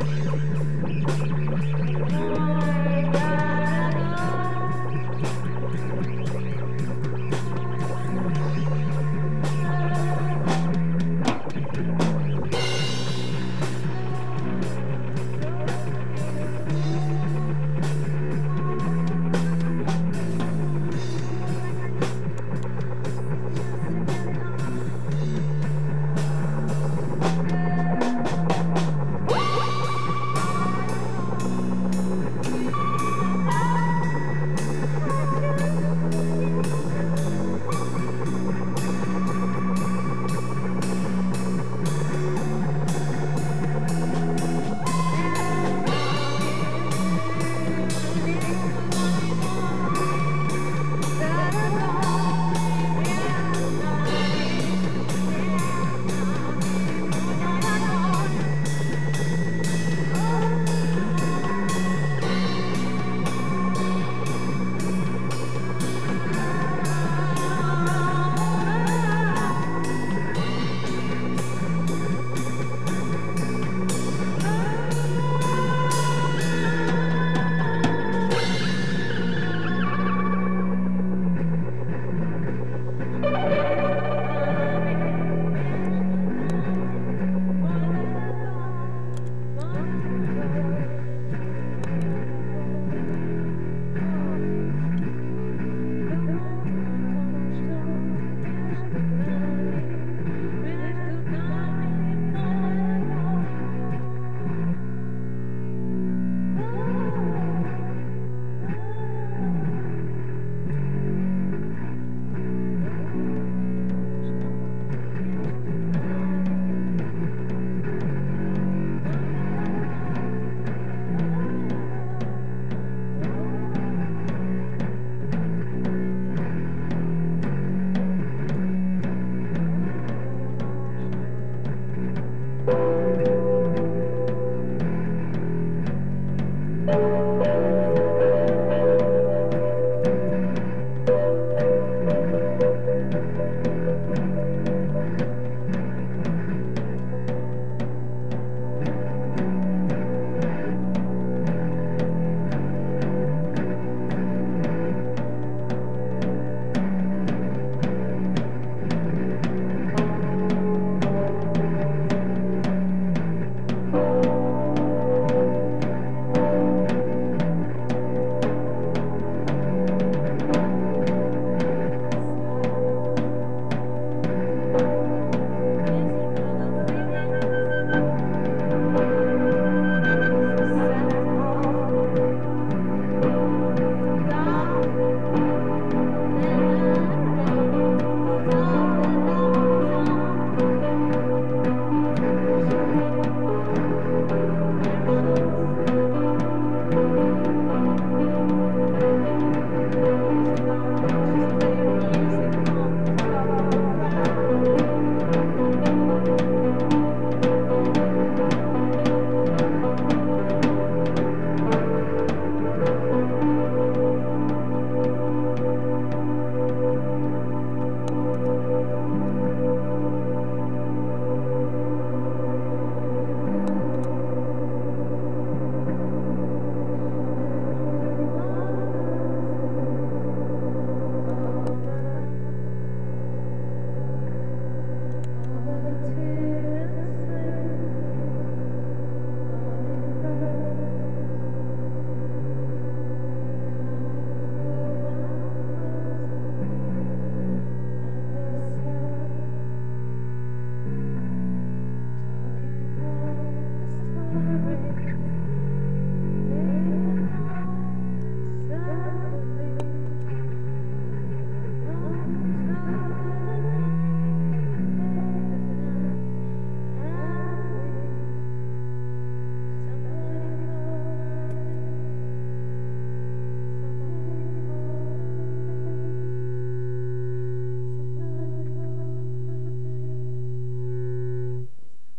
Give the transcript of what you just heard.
right here.